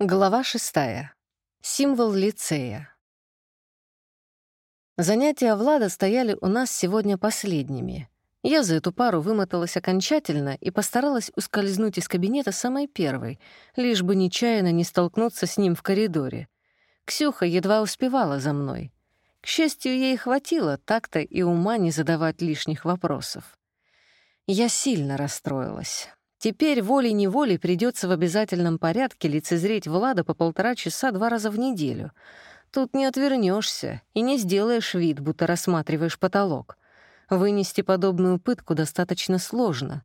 Глава шестая. Символ лицея. Занятия Влада стояли у нас сегодня последними. Я за эту пару вымоталась окончательно и постаралась ускользнуть из кабинета самой первой, лишь бы нечаянно не столкнуться с ним в коридоре. Ксюха едва успевала за мной. К счастью, ей хватило так-то и ума не задавать лишних вопросов. Я сильно расстроилась. Теперь волей-неволей придется в обязательном порядке лицезреть Влада по полтора часа два раза в неделю. Тут не отвернешься и не сделаешь вид, будто рассматриваешь потолок. Вынести подобную пытку достаточно сложно.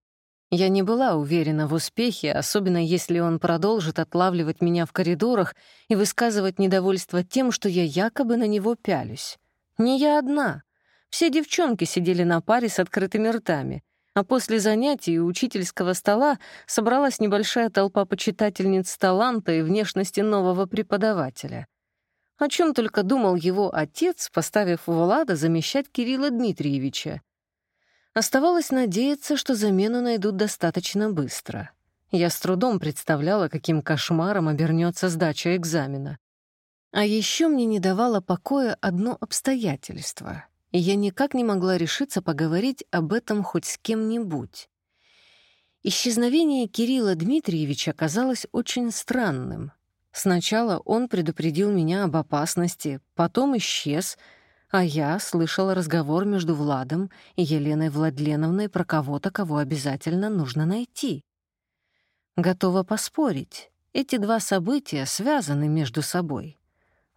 Я не была уверена в успехе, особенно если он продолжит отлавливать меня в коридорах и высказывать недовольство тем, что я якобы на него пялюсь. Не я одна. Все девчонки сидели на паре с открытыми ртами — а после занятий у учительского стола собралась небольшая толпа почитательниц таланта и внешности нового преподавателя. О чем только думал его отец, поставив Влада замещать Кирилла Дмитриевича. Оставалось надеяться, что замену найдут достаточно быстро. Я с трудом представляла, каким кошмаром обернется сдача экзамена. А еще мне не давало покоя одно обстоятельство — и я никак не могла решиться поговорить об этом хоть с кем-нибудь. Исчезновение Кирилла Дмитриевича казалось очень странным. Сначала он предупредил меня об опасности, потом исчез, а я слышала разговор между Владом и Еленой Владленовной про кого-то, кого обязательно нужно найти. Готова поспорить, эти два события связаны между собой.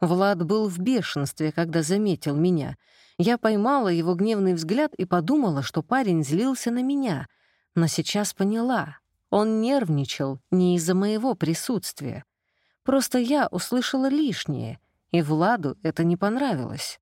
Влад был в бешенстве, когда заметил меня — я поймала его гневный взгляд и подумала, что парень злился на меня, но сейчас поняла. Он нервничал не из-за моего присутствия. Просто я услышала лишнее, и Владу это не понравилось.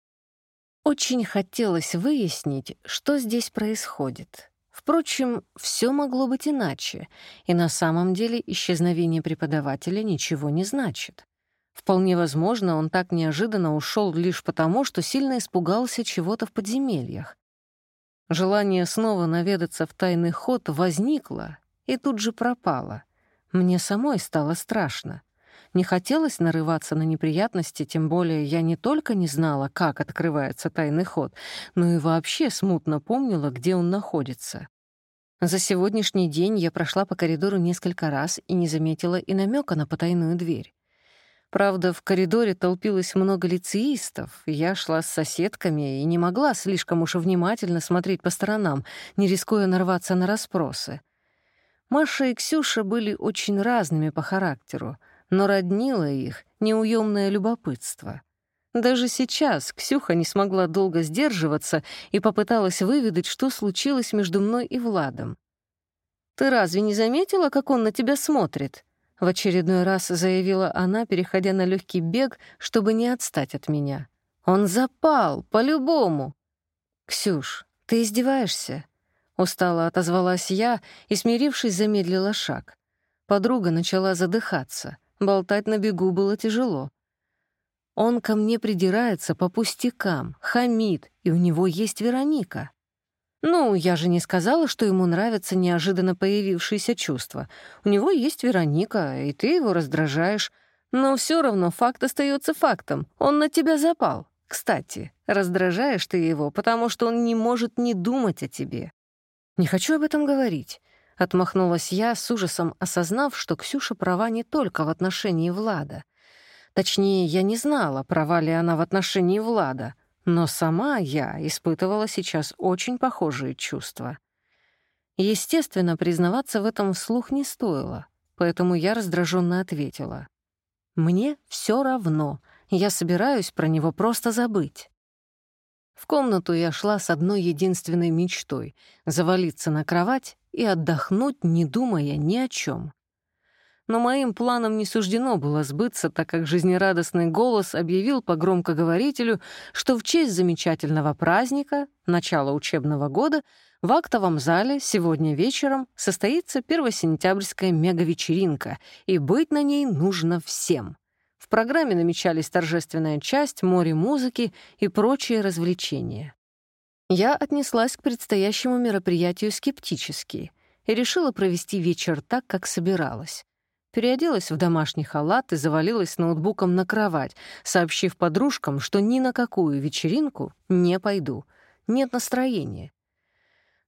Очень хотелось выяснить, что здесь происходит. Впрочем, все могло быть иначе, и на самом деле исчезновение преподавателя ничего не значит. Вполне возможно, он так неожиданно ушел лишь потому, что сильно испугался чего-то в подземельях. Желание снова наведаться в тайный ход возникло и тут же пропало. Мне самой стало страшно. Не хотелось нарываться на неприятности, тем более я не только не знала, как открывается тайный ход, но и вообще смутно помнила, где он находится. За сегодняшний день я прошла по коридору несколько раз и не заметила и намека на потайную дверь. Правда, в коридоре толпилось много лицеистов, я шла с соседками и не могла слишком уж внимательно смотреть по сторонам, не рискуя нарваться на расспросы. Маша и Ксюша были очень разными по характеру, но роднило их неуемное любопытство. Даже сейчас Ксюха не смогла долго сдерживаться и попыталась выведать, что случилось между мной и Владом. «Ты разве не заметила, как он на тебя смотрит?» В очередной раз заявила она, переходя на легкий бег, чтобы не отстать от меня. «Он запал, по-любому!» «Ксюш, ты издеваешься?» Устало отозвалась я и, смирившись, замедлила шаг. Подруга начала задыхаться. Болтать на бегу было тяжело. Он ко мне придирается по пустякам, хамит, и у него есть Вероника. «Ну, я же не сказала, что ему нравятся неожиданно появившиеся чувства. У него есть Вероника, и ты его раздражаешь. Но все равно факт остается фактом. Он на тебя запал. Кстати, раздражаешь ты его, потому что он не может не думать о тебе». «Не хочу об этом говорить», — отмахнулась я, с ужасом осознав, что Ксюша права не только в отношении Влада. Точнее, я не знала, права ли она в отношении Влада — но сама я испытывала сейчас очень похожие чувства. Естественно, признаваться в этом вслух не стоило, поэтому я раздраженно ответила. «Мне все равно, я собираюсь про него просто забыть». В комнату я шла с одной единственной мечтой — завалиться на кровать и отдохнуть, не думая ни о чем но моим планам не суждено было сбыться, так как жизнерадостный голос объявил по громкоговорителю, что в честь замечательного праздника, начала учебного года, в актовом зале сегодня вечером состоится первосентябрьская мегавечеринка, и быть на ней нужно всем. В программе намечались торжественная часть, море музыки и прочие развлечения. Я отнеслась к предстоящему мероприятию скептически и решила провести вечер так, как собиралась. Переоделась в домашний халат и завалилась ноутбуком на кровать, сообщив подружкам, что ни на какую вечеринку не пойду. Нет настроения.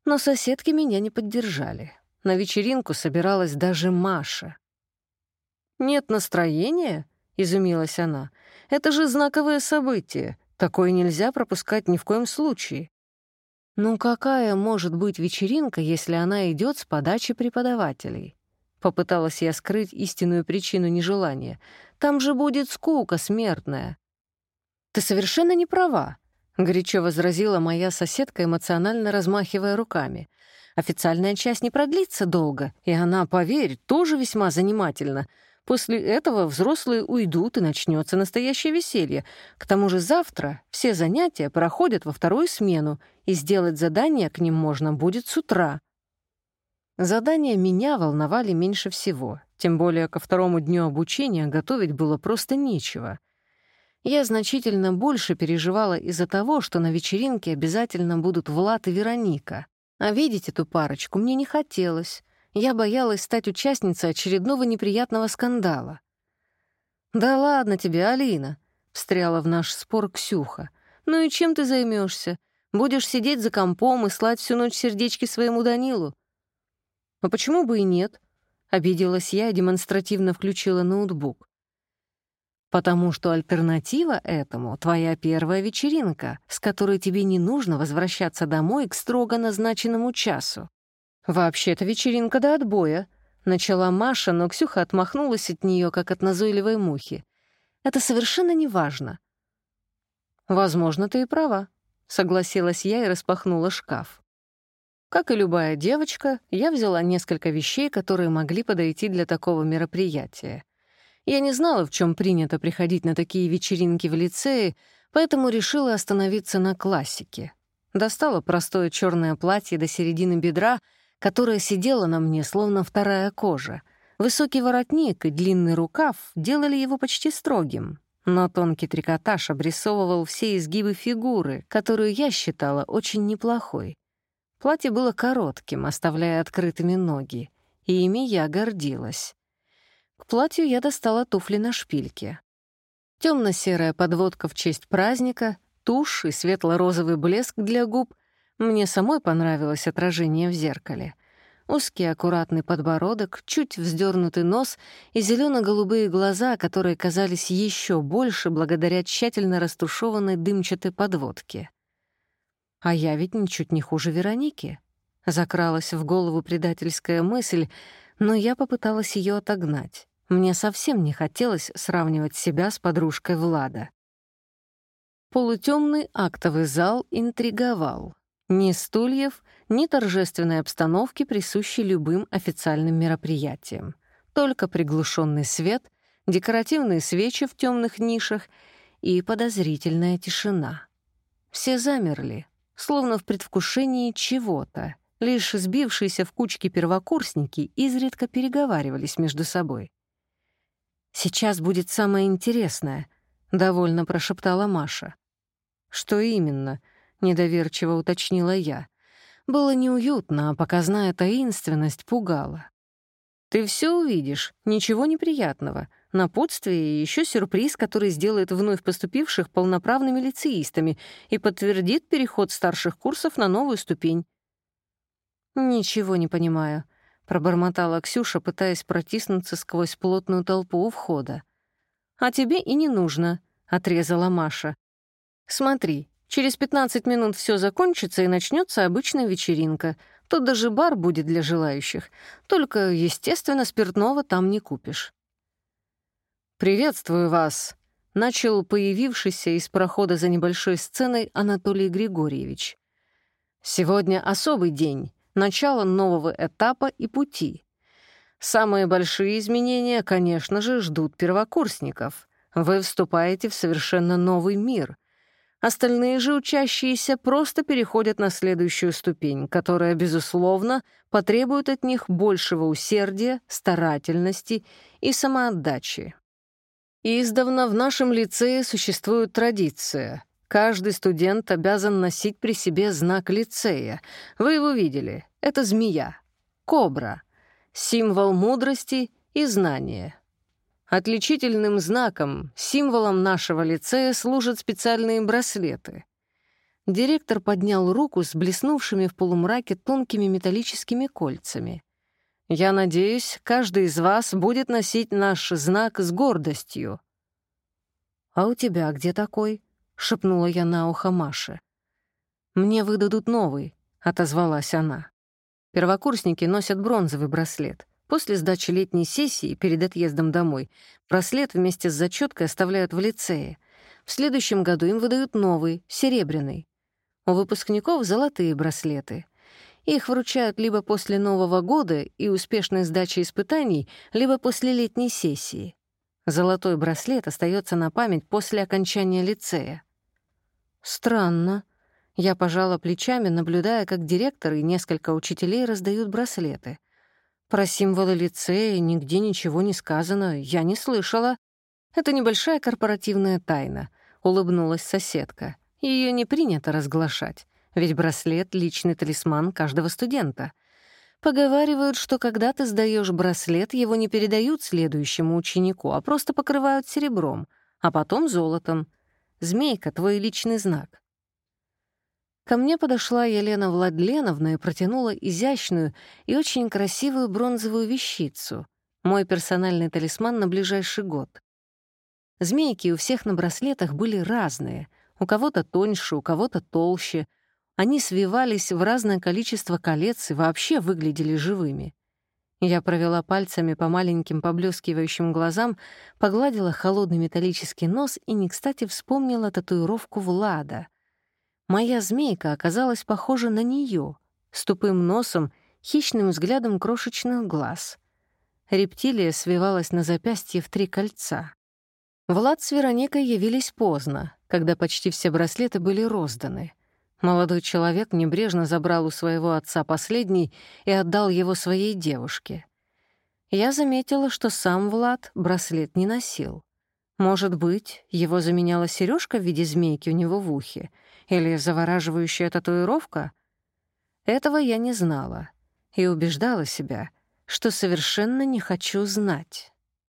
Но соседки меня не поддержали. На вечеринку собиралась даже Маша. «Нет настроения?» — изумилась она. «Это же знаковое событие. Такое нельзя пропускать ни в коем случае». «Ну какая может быть вечеринка, если она идет с подачи преподавателей?» Попыталась я скрыть истинную причину нежелания. «Там же будет скука смертная». «Ты совершенно не права», — горячо возразила моя соседка, эмоционально размахивая руками. «Официальная часть не продлится долго, и она, поверь, тоже весьма занимательна. После этого взрослые уйдут, и начнется настоящее веселье. К тому же завтра все занятия проходят во вторую смену, и сделать задания к ним можно будет с утра». Задания меня волновали меньше всего, тем более ко второму дню обучения готовить было просто нечего. Я значительно больше переживала из-за того, что на вечеринке обязательно будут Влад и Вероника. А видеть эту парочку мне не хотелось. Я боялась стать участницей очередного неприятного скандала. «Да ладно тебе, Алина», — встряла в наш спор Ксюха. «Ну и чем ты займешься? Будешь сидеть за компом и слать всю ночь сердечки своему Данилу?» «А почему бы и нет?» — обиделась я и демонстративно включила ноутбук. Потому что альтернатива этому — твоя первая вечеринка, с которой тебе не нужно возвращаться домой к строго назначенному часу. «Вообще-то вечеринка до отбоя», — начала Маша, но Ксюха отмахнулась от нее, как от назойливой мухи. «Это совершенно не важно». «Возможно, ты и права», — согласилась я и распахнула шкаф. Как и любая девочка, я взяла несколько вещей, которые могли подойти для такого мероприятия. Я не знала, в чем принято приходить на такие вечеринки в лицее, поэтому решила остановиться на классике. Достала простое черное платье до середины бедра, которое сидело на мне, словно вторая кожа. Высокий воротник и длинный рукав делали его почти строгим, но тонкий трикотаж обрисовывал все изгибы фигуры, которую я считала очень неплохой. Платье было коротким, оставляя открытыми ноги, и ими я гордилась. К платью я достала туфли на шпильке. Темно-серая подводка в честь праздника, тушь и светло-розовый блеск для губ. Мне самой понравилось отражение в зеркале. Узкий аккуратный подбородок, чуть вздернутый нос и зелено голубые глаза, которые казались еще больше благодаря тщательно растушеванной дымчатой подводке. А я ведь ничуть не хуже Вероники. Закралась в голову предательская мысль, но я попыталась ее отогнать. Мне совсем не хотелось сравнивать себя с подружкой Влада. Полутемный актовый зал интриговал. Ни стульев, ни торжественной обстановки, присущей любым официальным мероприятиям. Только приглушенный свет, декоративные свечи в темных нишах и подозрительная тишина. Все замерли, словно в предвкушении чего-то — Лишь сбившиеся в кучки первокурсники изредка переговаривались между собой. «Сейчас будет самое интересное», — довольно прошептала Маша. «Что именно?» — недоверчиво уточнила я. Было неуютно, а показная таинственность пугала. «Ты все увидишь, ничего неприятного. Напутствие и еще сюрприз, который сделает вновь поступивших полноправными лицеистами и подтвердит переход старших курсов на новую ступень. «Ничего не понимаю», — пробормотала Ксюша, пытаясь протиснуться сквозь плотную толпу у входа. «А тебе и не нужно», — отрезала Маша. «Смотри, через 15 минут все закончится и начнется обычная вечеринка. Тут даже бар будет для желающих. Только, естественно, спиртного там не купишь». «Приветствую вас», — начал появившийся из прохода за небольшой сценой Анатолий Григорьевич. «Сегодня особый день начало нового этапа и пути. Самые большие изменения, конечно же, ждут первокурсников. Вы вступаете в совершенно новый мир. Остальные же учащиеся просто переходят на следующую ступень, которая, безусловно, потребует от них большего усердия, старательности и самоотдачи. Издавна в нашем лицее существует традиция Каждый студент обязан носить при себе знак лицея. Вы его видели. Это змея. Кобра. Символ мудрости и знания. Отличительным знаком, символом нашего лицея служат специальные браслеты. Директор поднял руку с блеснувшими в полумраке тонкими металлическими кольцами. «Я надеюсь, каждый из вас будет носить наш знак с гордостью». «А у тебя где такой?» — шепнула я на ухо Маше. «Мне выдадут новый», — отозвалась она. Первокурсники носят бронзовый браслет. После сдачи летней сессии, перед отъездом домой, браслет вместе с зачеткой оставляют в лицее. В следующем году им выдают новый, серебряный. У выпускников — золотые браслеты. Их вручают либо после Нового года и успешной сдачи испытаний, либо после летней сессии. Золотой браслет остается на память после окончания лицея. Странно. Я пожала плечами, наблюдая, как директор и несколько учителей раздают браслеты. Про символы лицея нигде ничего не сказано, я не слышала. Это небольшая корпоративная тайна, улыбнулась соседка. Ее не принято разглашать, ведь браслет — личный талисман каждого студента. Поговаривают, что когда ты сдаешь браслет, его не передают следующему ученику, а просто покрывают серебром, а потом золотом. Змейка — твой личный знак. Ко мне подошла Елена Владленовна и протянула изящную и очень красивую бронзовую вещицу, мой персональный талисман на ближайший год. Змейки у всех на браслетах были разные, у кого-то тоньше, у кого-то толще. Они свивались в разное количество колец и вообще выглядели живыми. Я провела пальцами по маленьким поблескивающим глазам, погладила холодный металлический нос и не кстати вспомнила татуировку Влада — Моя змейка оказалась похожа на нее, с тупым носом, хищным взглядом крошечных глаз. Рептилия свивалась на запястье в три кольца. Влад с Вероникой явились поздно, когда почти все браслеты были розданы. Молодой человек небрежно забрал у своего отца последний и отдал его своей девушке. Я заметила, что сам Влад браслет не носил. Может быть, его заменяла сережка в виде змейки у него в ухе — или завораживающая татуировка? Этого я не знала и убеждала себя, что совершенно не хочу знать.